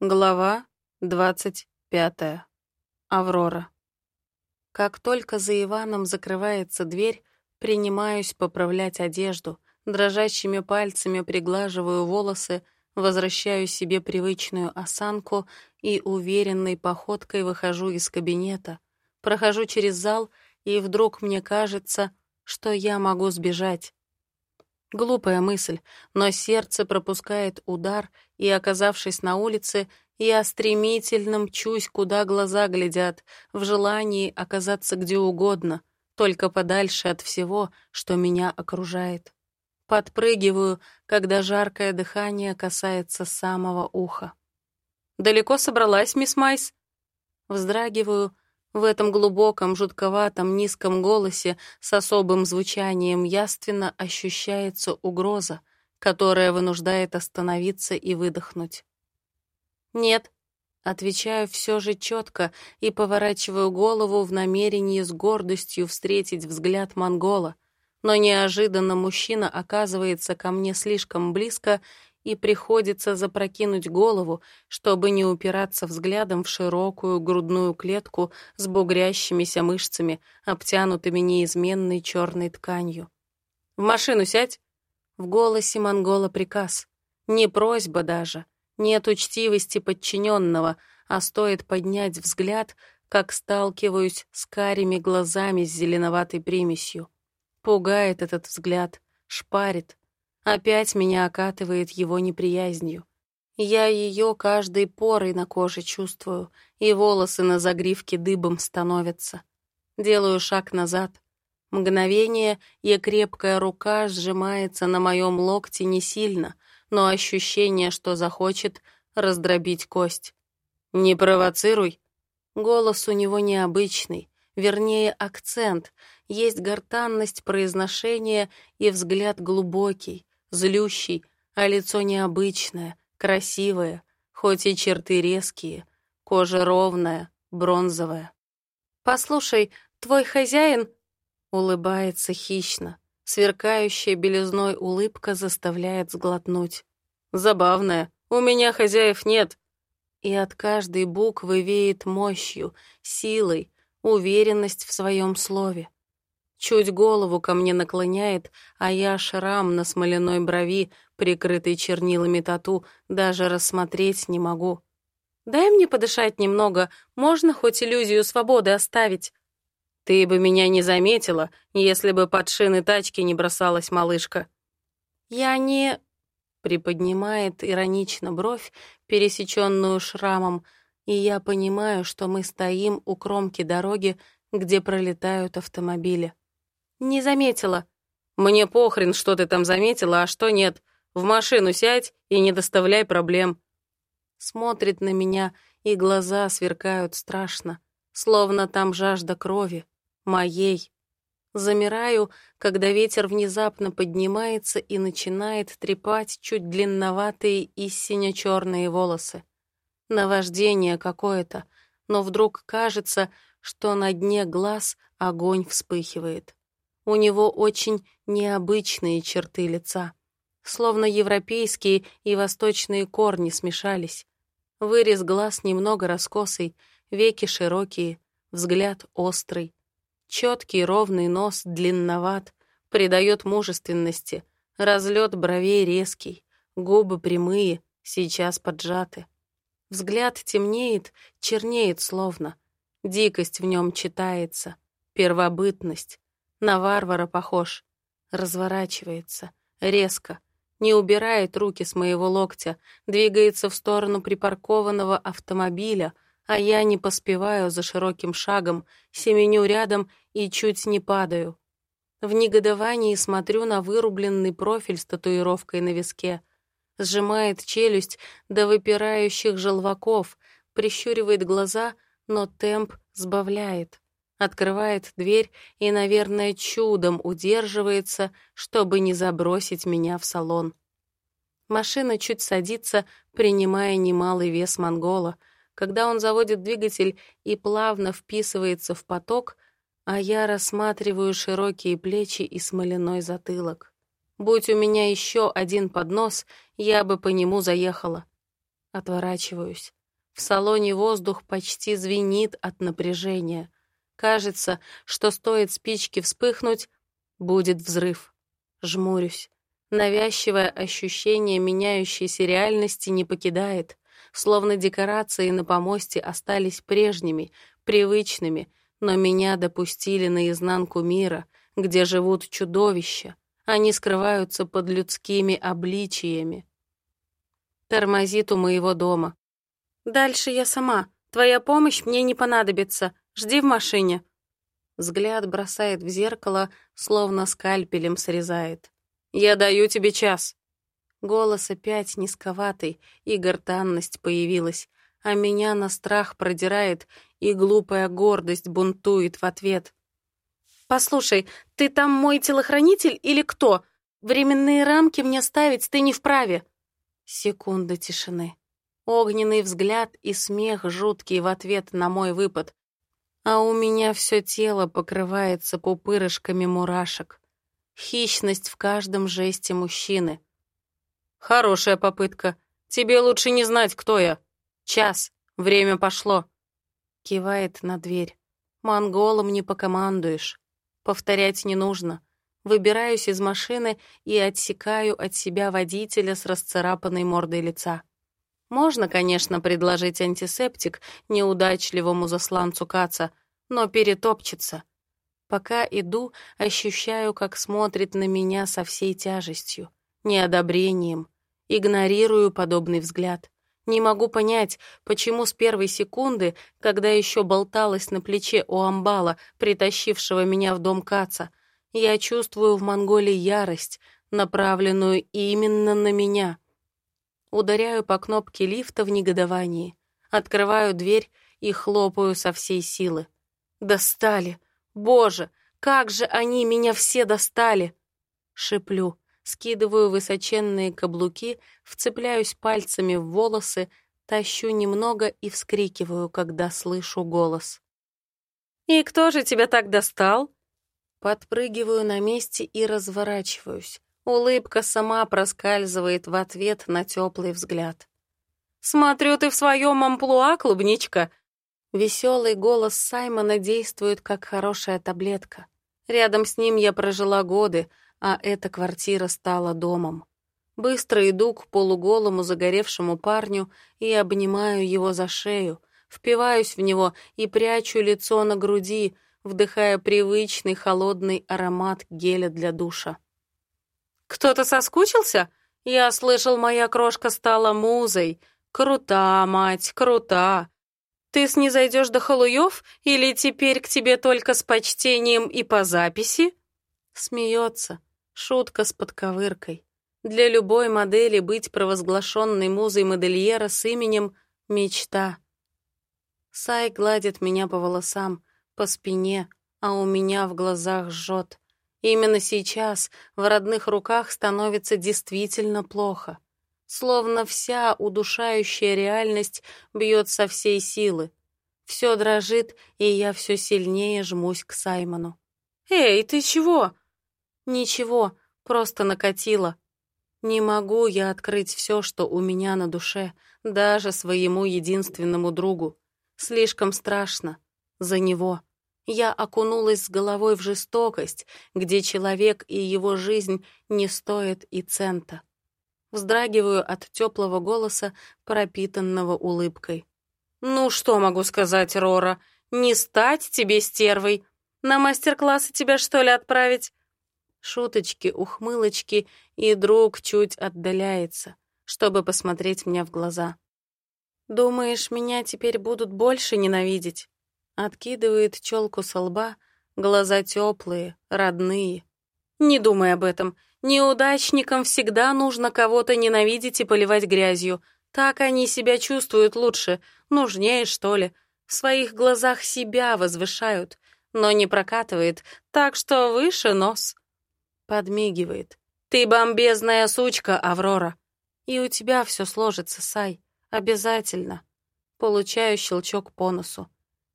Глава 25. Аврора. Как только за Иваном закрывается дверь, принимаюсь поправлять одежду, дрожащими пальцами приглаживаю волосы, возвращаю себе привычную осанку и уверенной походкой выхожу из кабинета, прохожу через зал, и вдруг мне кажется, что я могу сбежать. Глупая мысль, но сердце пропускает удар, и, оказавшись на улице, я стремительно мчусь, куда глаза глядят, в желании оказаться где угодно, только подальше от всего, что меня окружает. Подпрыгиваю, когда жаркое дыхание касается самого уха. «Далеко собралась, мисс Майс?» Вздрагиваю, в этом глубоком, жутковатом, низком голосе с особым звучанием яственно ощущается угроза, которая вынуждает остановиться и выдохнуть. «Нет», — отвечаю все же четко и поворачиваю голову в намерении с гордостью встретить взгляд монгола, но неожиданно мужчина оказывается ко мне слишком близко и приходится запрокинуть голову, чтобы не упираться взглядом в широкую грудную клетку с бугрящимися мышцами, обтянутыми неизменной черной тканью. «В машину сядь!» В голосе монгола приказ. Не просьба даже. Нет учтивости подчиненного, а стоит поднять взгляд, как сталкиваюсь с карими глазами с зеленоватой примесью. Пугает этот взгляд, шпарит, Опять меня окатывает его неприязнью. Я ее каждой порой на коже чувствую, и волосы на загривке дыбом становятся. Делаю шаг назад. Мгновение, и крепкая рука сжимается на моем локте не сильно, но ощущение, что захочет раздробить кость. «Не провоцируй!» Голос у него необычный, вернее, акцент, есть гортанность произношения и взгляд глубокий, злющий, а лицо необычное, красивое, хоть и черты резкие, кожа ровная, бронзовая. «Послушай, твой хозяин...» Улыбается хищно. Сверкающая белизной улыбка заставляет сглотнуть. «Забавная. У меня хозяев нет». И от каждой буквы веет мощью, силой, уверенность в своем слове. Чуть голову ко мне наклоняет, а я шрам на смоляной брови, прикрытый чернилами тату, даже рассмотреть не могу. «Дай мне подышать немного, можно хоть иллюзию свободы оставить?» «Ты бы меня не заметила, если бы под шины тачки не бросалась малышка». «Я не...» — приподнимает иронично бровь, пересеченную шрамом, и я понимаю, что мы стоим у кромки дороги, где пролетают автомобили. «Не заметила». «Мне похрен, что ты там заметила, а что нет. В машину сядь и не доставляй проблем». Смотрит на меня, и глаза сверкают страшно, словно там жажда крови, моей. Замираю, когда ветер внезапно поднимается и начинает трепать чуть длинноватые и сине-черные волосы. Наваждение какое-то, но вдруг кажется, что на дне глаз огонь вспыхивает. У него очень необычные черты лица. Словно европейские и восточные корни смешались. Вырез глаз немного раскосый, веки широкие, взгляд острый. Четкий ровный нос длинноват, придает мужественности. Разлет бровей резкий, губы прямые, сейчас поджаты. Взгляд темнеет, чернеет словно. Дикость в нем читается, первобытность. На варвара похож. Разворачивается. Резко. Не убирает руки с моего локтя. Двигается в сторону припаркованного автомобиля, а я не поспеваю за широким шагом, семеню рядом и чуть не падаю. В негодовании смотрю на вырубленный профиль с татуировкой на виске. Сжимает челюсть до выпирающих желваков, прищуривает глаза, но темп сбавляет открывает дверь и, наверное, чудом удерживается, чтобы не забросить меня в салон. Машина чуть садится, принимая немалый вес монгола. Когда он заводит двигатель и плавно вписывается в поток, а я рассматриваю широкие плечи и смоляной затылок. Будь у меня еще один поднос, я бы по нему заехала. Отворачиваюсь. В салоне воздух почти звенит от напряжения. Кажется, что стоит спичке вспыхнуть, будет взрыв. Жмурюсь. Навязчивое ощущение меняющейся реальности не покидает, словно декорации на помосте остались прежними, привычными, но меня допустили наизнанку мира, где живут чудовища. Они скрываются под людскими обличиями. Тормозит у моего дома. «Дальше я сама. Твоя помощь мне не понадобится. Жди в машине». Взгляд бросает в зеркало, словно скальпелем срезает. «Я даю тебе час». Голос опять низковатый, и гортанность появилась, а меня на страх продирает, и глупая гордость бунтует в ответ. «Послушай, ты там мой телохранитель или кто? Временные рамки мне ставить ты не вправе». Секунда тишины. Огненный взгляд и смех жуткий в ответ на мой выпад а у меня все тело покрывается пупырышками мурашек. Хищность в каждом жесте мужчины. «Хорошая попытка. Тебе лучше не знать, кто я. Час. Время пошло». Кивает на дверь. «Монголом не покомандуешь. Повторять не нужно. Выбираюсь из машины и отсекаю от себя водителя с расцарапанной мордой лица. Можно, конечно, предложить антисептик неудачливому засланцу Каца, но перетопчется. Пока иду, ощущаю, как смотрит на меня со всей тяжестью, неодобрением. Игнорирую подобный взгляд. Не могу понять, почему с первой секунды, когда еще болталась на плече у амбала, притащившего меня в дом Каца, я чувствую в Монголии ярость, направленную именно на меня — Ударяю по кнопке лифта в негодовании. Открываю дверь и хлопаю со всей силы. «Достали! Боже, как же они меня все достали!» Шиплю, скидываю высоченные каблуки, вцепляюсь пальцами в волосы, тащу немного и вскрикиваю, когда слышу голос. «И кто же тебя так достал?» Подпрыгиваю на месте и разворачиваюсь. Улыбка сама проскальзывает в ответ на теплый взгляд. «Смотрю, ты в своем амплуа, клубничка!» Веселый голос Саймона действует как хорошая таблетка. Рядом с ним я прожила годы, а эта квартира стала домом. Быстро иду к полуголому загоревшему парню и обнимаю его за шею, впиваюсь в него и прячу лицо на груди, вдыхая привычный холодный аромат геля для душа. «Кто-то соскучился? Я слышал, моя крошка стала музой. Крута, мать, крута. Ты снизойдешь до халуев или теперь к тебе только с почтением и по записи?» Смеется. Шутка с подковыркой. Для любой модели быть провозглашенной музой модельера с именем — мечта. Сай гладит меня по волосам, по спине, а у меня в глазах жжет. Именно сейчас в родных руках становится действительно плохо. Словно вся удушающая реальность бьет со всей силы. Все дрожит, и я все сильнее жмусь к Саймону. «Эй, ты чего?» «Ничего, просто накатило. Не могу я открыть все, что у меня на душе, даже своему единственному другу. Слишком страшно. За него» я окунулась с головой в жестокость, где человек и его жизнь не стоят и цента. Вздрагиваю от теплого голоса, пропитанного улыбкой. «Ну, что могу сказать, Рора? Не стать тебе стервой? На мастер-классы тебя, что ли, отправить?» Шуточки, ухмылочки, и друг чуть отдаляется, чтобы посмотреть мне в глаза. «Думаешь, меня теперь будут больше ненавидеть?» Откидывает челку со лба, глаза теплые, родные. Не думай об этом. Неудачникам всегда нужно кого-то ненавидеть и поливать грязью. Так они себя чувствуют лучше, нужнее, что ли. В своих глазах себя возвышают, но не прокатывает, так что выше нос. Подмигивает. Ты бомбезная сучка, Аврора. И у тебя все сложится, Сай. Обязательно. Получаю щелчок по носу.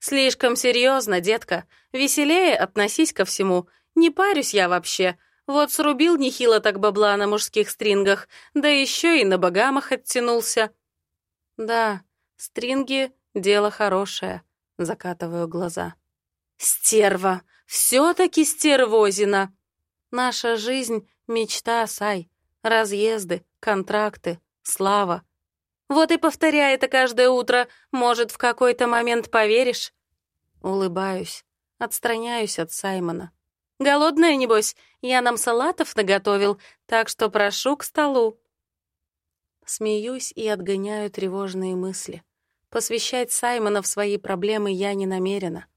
«Слишком серьезно, детка. Веселее относись ко всему. Не парюсь я вообще. Вот срубил нехило так бабла на мужских стрингах, да еще и на богамах оттянулся». Да, стринги — дело хорошее, закатываю глаза. Стерва! Все-таки стервозина! Наша жизнь — мечта, Сай. Разъезды, контракты, слава. Вот и повторяй это каждое утро. Может, в какой-то момент поверишь? Улыбаюсь, отстраняюсь от Саймона. «Голодная, небось? Я нам салатов наготовил, так что прошу к столу». Смеюсь и отгоняю тревожные мысли. Посвящать Саймона в свои проблемы я не намерена.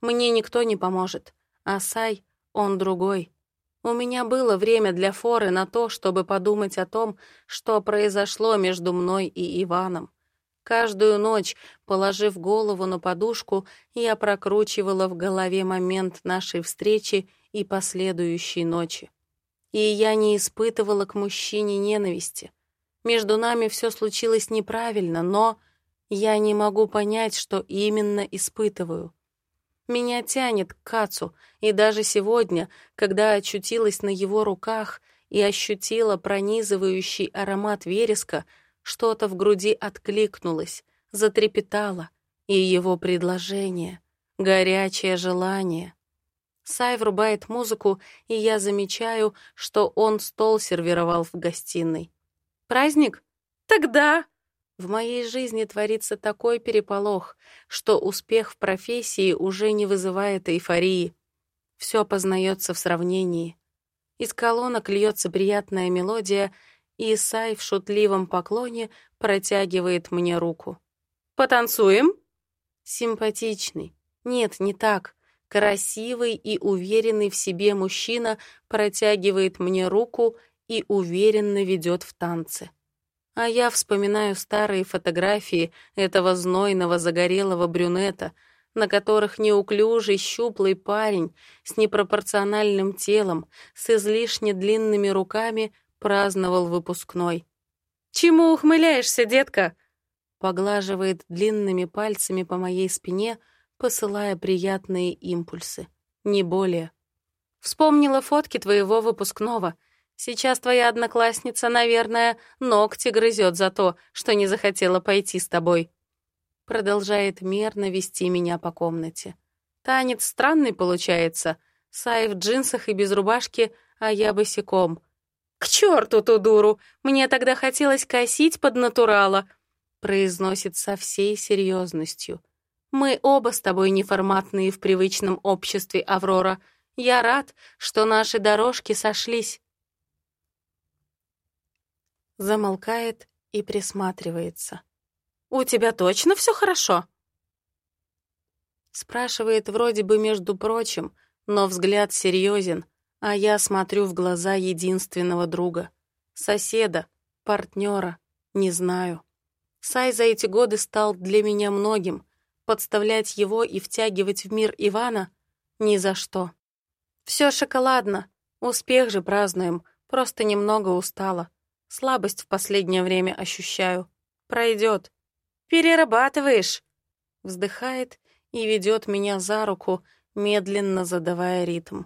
Мне никто не поможет, а Сай, он другой. У меня было время для форы на то, чтобы подумать о том, что произошло между мной и Иваном. Каждую ночь, положив голову на подушку, я прокручивала в голове момент нашей встречи и последующей ночи. И я не испытывала к мужчине ненависти. Между нами все случилось неправильно, но я не могу понять, что именно испытываю. Меня тянет к Кацу, и даже сегодня, когда очутилась на его руках и ощутила пронизывающий аромат вереска, что-то в груди откликнулось, затрепетало, и его предложение, горячее желание. Сай врубает музыку, и я замечаю, что он стол сервировал в гостиной. «Праздник? Тогда!» В моей жизни творится такой переполох, что успех в профессии уже не вызывает эйфории. Все познается в сравнении. Из колонок льется приятная мелодия, и Сай в шутливом поклоне протягивает мне руку. «Потанцуем?» Симпатичный. Нет, не так. Красивый и уверенный в себе мужчина протягивает мне руку и уверенно ведет в танце. А я вспоминаю старые фотографии этого знойного загорелого брюнета, на которых неуклюжий щуплый парень с непропорциональным телом, с излишне длинными руками праздновал выпускной. «Чему ухмыляешься, детка?» Поглаживает длинными пальцами по моей спине, посылая приятные импульсы. Не более. Вспомнила фотки твоего выпускного — Сейчас твоя одноклассница, наверное, ногти грызет за то, что не захотела пойти с тобой. Продолжает мерно вести меня по комнате. Танец странный получается. Сай в джинсах и без рубашки, а я босиком. «К черту ту дуру! Мне тогда хотелось косить под натурала!» произносит со всей серьезностью. «Мы оба с тобой неформатные в привычном обществе, Аврора. Я рад, что наши дорожки сошлись. Замолкает и присматривается. «У тебя точно все хорошо?» Спрашивает вроде бы между прочим, но взгляд серьезен, а я смотрю в глаза единственного друга. Соседа, партнера, не знаю. Сай за эти годы стал для меня многим. Подставлять его и втягивать в мир Ивана — ни за что. Все шоколадно. Успех же празднуем, просто немного устала. Слабость в последнее время ощущаю. Пройдет. Перерабатываешь. Вздыхает и ведет меня за руку, медленно задавая ритм.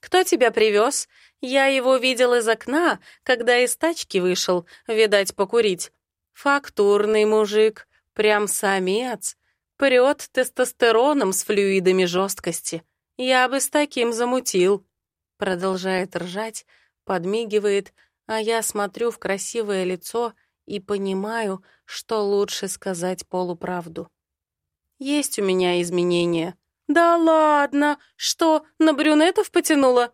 «Кто тебя привез? Я его видел из окна, когда из тачки вышел, видать, покурить. Фактурный мужик, прям самец. Прет тестостероном с флюидами жесткости. Я бы с таким замутил». Продолжает ржать, подмигивает, а я смотрю в красивое лицо и понимаю, что лучше сказать полуправду. Есть у меня изменения. «Да ладно! Что, на брюнетов потянула?»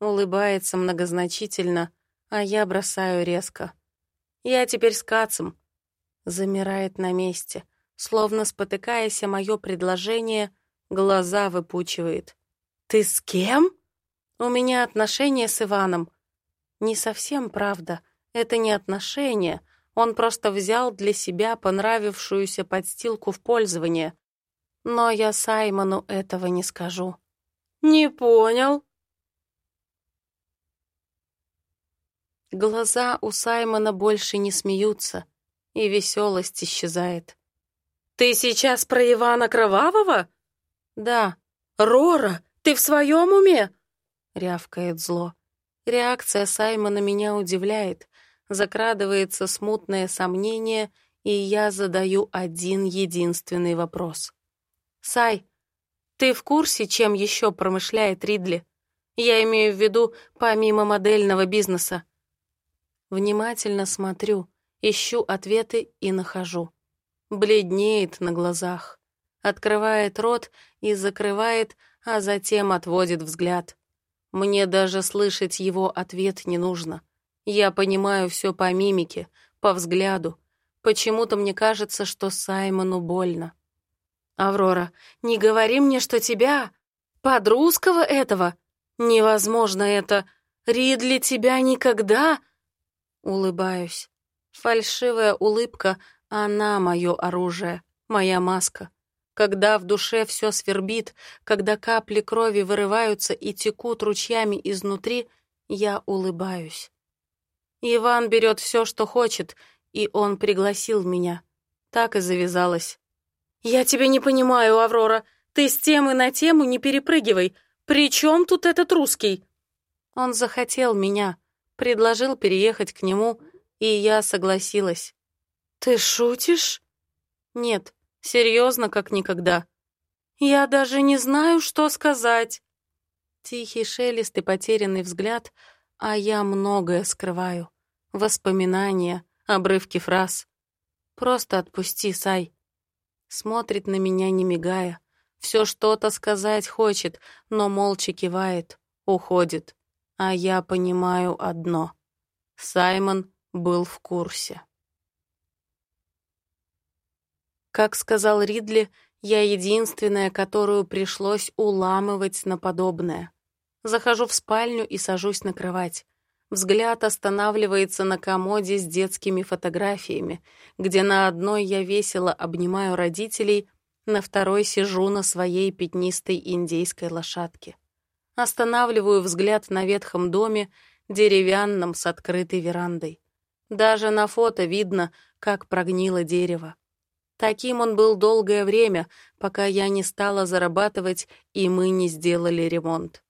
Улыбается многозначительно, а я бросаю резко. «Я теперь с Кацем». Замирает на месте, словно спотыкаясь о мое предложение, глаза выпучивает. «Ты с кем?» «У меня отношения с Иваном. Не совсем правда. Это не отношения. Он просто взял для себя понравившуюся подстилку в пользование. Но я Саймону этого не скажу. «Не понял». Глаза у Саймона больше не смеются, и веселость исчезает. «Ты сейчас про Ивана Кровавого?» «Да». «Рора, ты в своем уме?» — рявкает зло. Реакция Саймона меня удивляет. Закрадывается смутное сомнение, и я задаю один единственный вопрос. «Сай, ты в курсе, чем еще промышляет Ридли? Я имею в виду помимо модельного бизнеса». Внимательно смотрю, ищу ответы и нахожу. Бледнеет на глазах, открывает рот и закрывает, а затем отводит взгляд. Мне даже слышать его ответ не нужно. Я понимаю все по мимике, по взгляду. Почему-то мне кажется, что Саймону больно. «Аврора, не говори мне, что тебя... Под русского этого? Невозможно это. Ридли тебя никогда...» Улыбаюсь. Фальшивая улыбка, она мое оружие, моя маска. Когда в душе все свербит, когда капли крови вырываются и текут ручьями изнутри, я улыбаюсь. Иван берет все, что хочет, и он пригласил меня. Так и завязалось. «Я тебя не понимаю, Аврора. Ты с темы на тему не перепрыгивай. При чем тут этот русский?» Он захотел меня, предложил переехать к нему, и я согласилась. «Ты шутишь?» «Нет, Серьезно, как никогда. Я даже не знаю, что сказать. Тихий шелест и потерянный взгляд, а я многое скрываю. Воспоминания, обрывки фраз. Просто отпусти, Сай. Смотрит на меня, не мигая. Все что-то сказать хочет, но молча кивает, уходит. А я понимаю одно. Саймон был в курсе. Как сказал Ридли, я единственная, которую пришлось уламывать на подобное. Захожу в спальню и сажусь на кровать. Взгляд останавливается на комоде с детскими фотографиями, где на одной я весело обнимаю родителей, на второй сижу на своей пятнистой индейской лошадке. Останавливаю взгляд на ветхом доме, деревянном с открытой верандой. Даже на фото видно, как прогнило дерево. Таким он был долгое время, пока я не стала зарабатывать, и мы не сделали ремонт.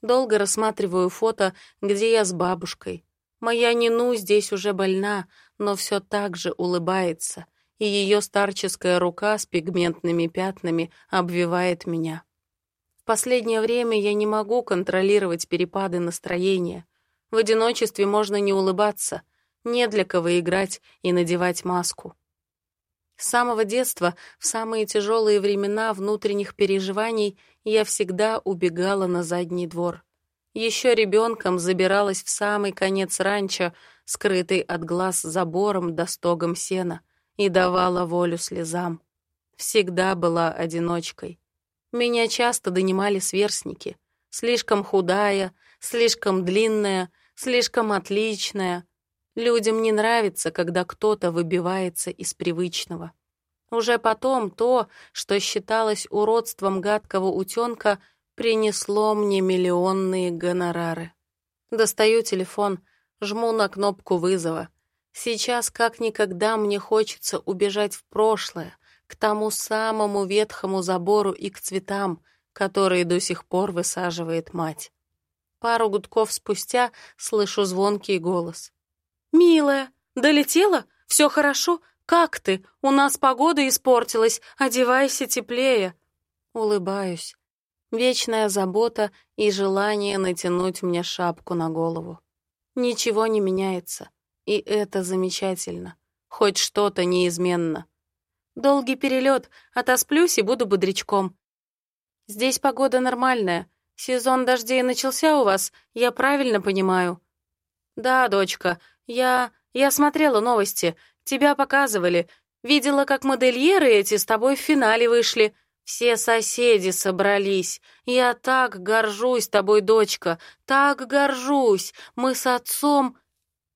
Долго рассматриваю фото, где я с бабушкой. Моя Нину здесь уже больна, но все так же улыбается, и ее старческая рука с пигментными пятнами обвивает меня. В последнее время я не могу контролировать перепады настроения. В одиночестве можно не улыбаться, не для кого играть и надевать маску. С самого детства, в самые тяжелые времена внутренних переживаний, я всегда убегала на задний двор. Еще ребенком забиралась в самый конец ранчо, скрытый от глаз забором до стогом сена, и давала волю слезам. Всегда была одиночкой. Меня часто донимали сверстники. Слишком худая, слишком длинная, слишком отличная, Людям не нравится, когда кто-то выбивается из привычного. Уже потом то, что считалось уродством гадкого утенка, принесло мне миллионные гонорары. Достаю телефон, жму на кнопку вызова. Сейчас как никогда мне хочется убежать в прошлое, к тому самому ветхому забору и к цветам, которые до сих пор высаживает мать. Пару гудков спустя слышу звонкий голос. «Милая, долетела? Все хорошо? Как ты? У нас погода испортилась, одевайся теплее». Улыбаюсь. Вечная забота и желание натянуть мне шапку на голову. Ничего не меняется, и это замечательно. Хоть что-то неизменно. Долгий перелет, отосплюсь и буду бодрячком. Здесь погода нормальная. Сезон дождей начался у вас, я правильно понимаю? Да, дочка, «Я... я смотрела новости. Тебя показывали. Видела, как модельеры эти с тобой в финале вышли. Все соседи собрались. Я так горжусь тобой, дочка, так горжусь. Мы с отцом...»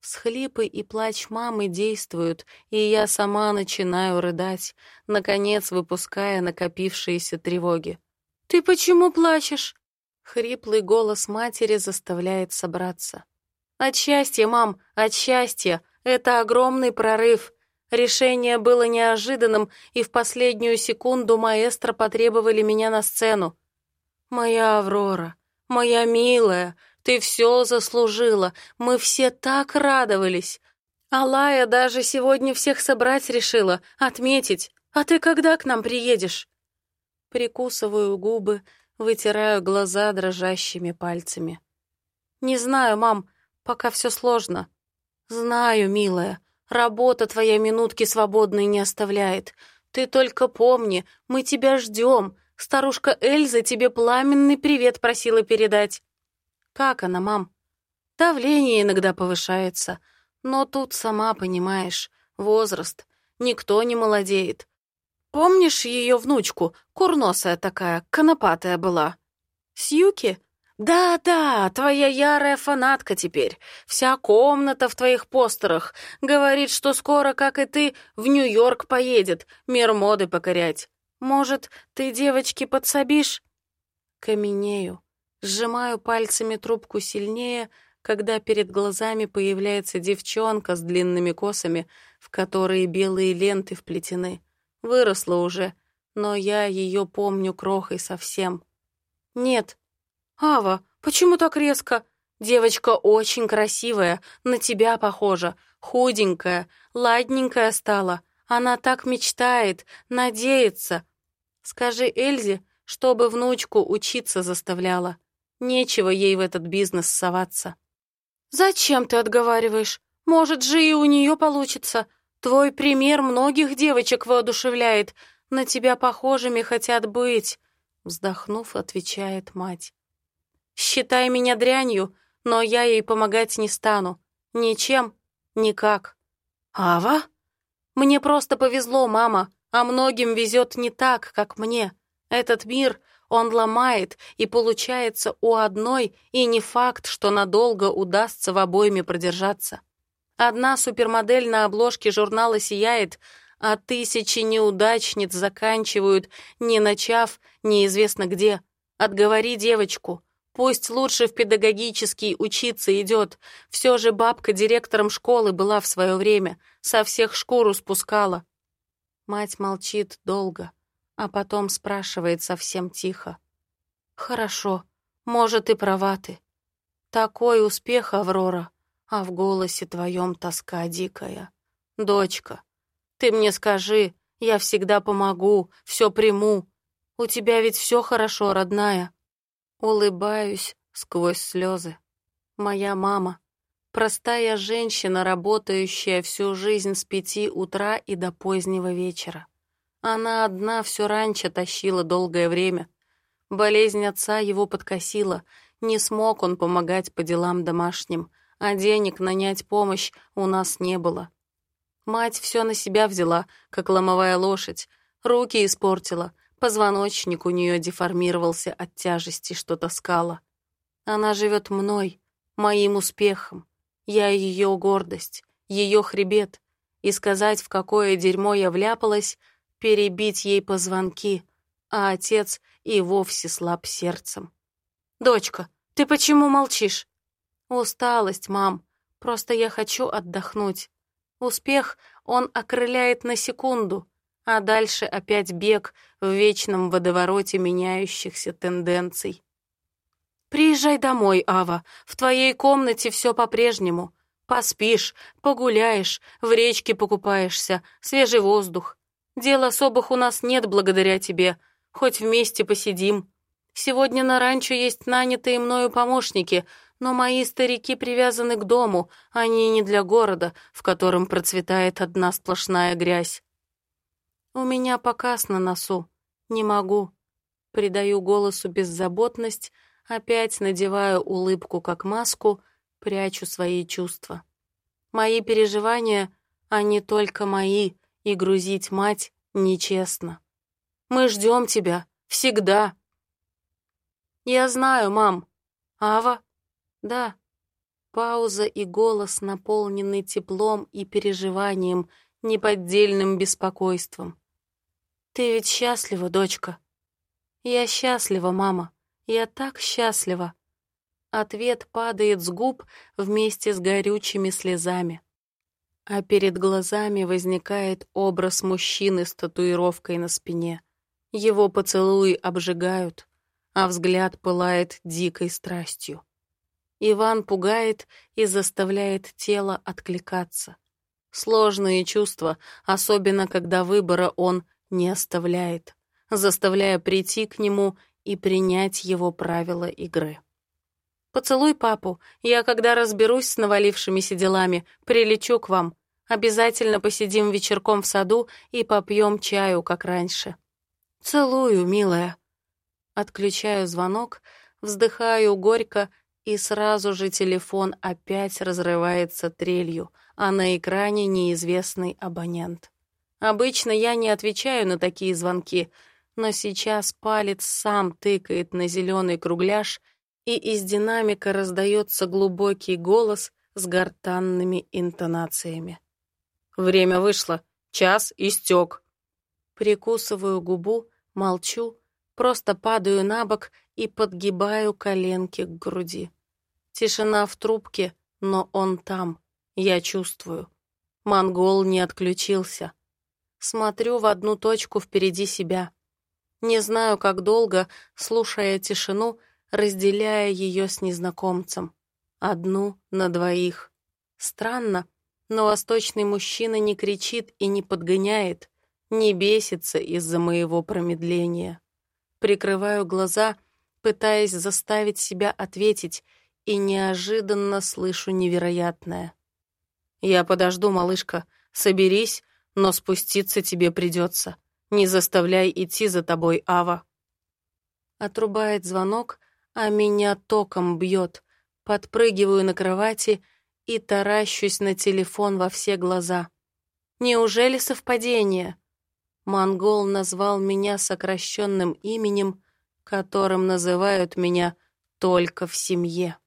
Схлипы и плач мамы действуют, и я сама начинаю рыдать, наконец выпуская накопившиеся тревоги. «Ты почему плачешь?» Хриплый голос матери заставляет собраться. От счастья, мам, от счастья. Это огромный прорыв. Решение было неожиданным, и в последнюю секунду маэстро потребовали меня на сцену. «Моя Аврора, моя милая, ты все заслужила, мы все так радовались. Алая даже сегодня всех собрать решила, отметить. А ты когда к нам приедешь? Прикусываю губы, вытираю глаза дрожащими пальцами. Не знаю, мам, пока все сложно. Знаю, милая, работа твоя минутки свободной не оставляет. Ты только помни, мы тебя ждем. Старушка Эльза тебе пламенный привет просила передать. Как она, мам? Давление иногда повышается. Но тут, сама понимаешь, возраст. Никто не молодеет. Помнишь ее внучку, курносая такая, конопатая была? Сьюки? Да-да, твоя ярая фанатка теперь. Вся комната в твоих постерах. Говорит, что скоро, как и ты, в Нью-Йорк поедет, мир моды покорять. Может, ты девочки подсобишь? Каменею. Сжимаю пальцами трубку сильнее, когда перед глазами появляется девчонка с длинными косами, в которые белые ленты вплетены. Выросла уже, но я ее помню крохой совсем. Нет. Ава, почему так резко? Девочка очень красивая, на тебя похожа, худенькая, ладненькая стала. Она так мечтает, надеется. Скажи Эльзе, чтобы внучку учиться заставляла. Нечего ей в этот бизнес соваться. «Зачем ты отговариваешь? Может же и у нее получится. Твой пример многих девочек воодушевляет. На тебя похожими хотят быть», — вздохнув, отвечает мать. «Считай меня дрянью, но я ей помогать не стану. Ничем, никак». «Ава?» «Мне просто повезло, мама, а многим везет не так, как мне. Этот мир он ломает, и получается у одной, и не факт, что надолго удастся в обоими продержаться. Одна супермодель на обложке журнала сияет, а тысячи неудачниц заканчивают, не начав неизвестно где. Отговори девочку. Пусть лучше в педагогический учиться идет. Все же бабка директором школы была в свое время, со всех шкуру спускала. Мать молчит долго а потом спрашивает совсем тихо. «Хорошо, может, и права ты. Такой успех, Аврора, а в голосе твоем тоска дикая. Дочка, ты мне скажи, я всегда помогу, все приму. У тебя ведь все хорошо, родная». Улыбаюсь сквозь слезы. Моя мама, простая женщина, работающая всю жизнь с пяти утра и до позднего вечера. Она одна все раньше тащила долгое время. Болезнь отца его подкосила, не смог он помогать по делам домашним, а денег нанять помощь у нас не было. Мать все на себя взяла, как ломовая лошадь, руки испортила, позвоночник у нее деформировался от тяжести, что таскала. Она живет мной, моим успехом. Я ее гордость, ее хребет. И сказать, в какое дерьмо я вляпалась, перебить ей позвонки, а отец и вовсе слаб сердцем. «Дочка, ты почему молчишь?» «Усталость, мам. Просто я хочу отдохнуть. Успех он окрыляет на секунду, а дальше опять бег в вечном водовороте меняющихся тенденций. «Приезжай домой, Ава. В твоей комнате все по-прежнему. Поспишь, погуляешь, в речке покупаешься, свежий воздух. Дел особых у нас нет благодаря тебе, хоть вместе посидим. Сегодня на ранчо есть нанятые мною помощники, но мои старики привязаны к дому, они не для города, в котором процветает одна сплошная грязь. У меня показ на носу. Не могу. Придаю голосу беззаботность, опять надеваю улыбку как маску, прячу свои чувства. Мои переживания, они только мои — и грузить мать нечестно. Мы ждем тебя. Всегда. Я знаю, мам. Ава? Да. Пауза и голос, наполненный теплом и переживанием, неподдельным беспокойством. Ты ведь счастлива, дочка? Я счастлива, мама. Я так счастлива. Ответ падает с губ вместе с горючими слезами а перед глазами возникает образ мужчины с татуировкой на спине. Его поцелуи обжигают, а взгляд пылает дикой страстью. Иван пугает и заставляет тело откликаться. Сложные чувства, особенно когда выбора он не оставляет, заставляя прийти к нему и принять его правила игры. «Поцелуй папу. Я, когда разберусь с навалившимися делами, прилечу к вам. Обязательно посидим вечерком в саду и попьем чаю, как раньше». «Целую, милая». Отключаю звонок, вздыхаю горько, и сразу же телефон опять разрывается трелью, а на экране неизвестный абонент. Обычно я не отвечаю на такие звонки, но сейчас палец сам тыкает на зеленый кругляш, и из динамика раздается глубокий голос с гортанными интонациями. «Время вышло. Час истек». Прикусываю губу, молчу, просто падаю на бок и подгибаю коленки к груди. Тишина в трубке, но он там, я чувствую. Монгол не отключился. Смотрю в одну точку впереди себя. Не знаю, как долго, слушая тишину, разделяя ее с незнакомцем. Одну на двоих. Странно, но восточный мужчина не кричит и не подгоняет, не бесится из-за моего промедления. Прикрываю глаза, пытаясь заставить себя ответить, и неожиданно слышу невероятное. «Я подожду, малышка. Соберись, но спуститься тебе придется. Не заставляй идти за тобой, Ава». Отрубает звонок, а меня током бьет. Подпрыгиваю на кровати и таращусь на телефон во все глаза. Неужели совпадение? Монгол назвал меня сокращенным именем, которым называют меня только в семье.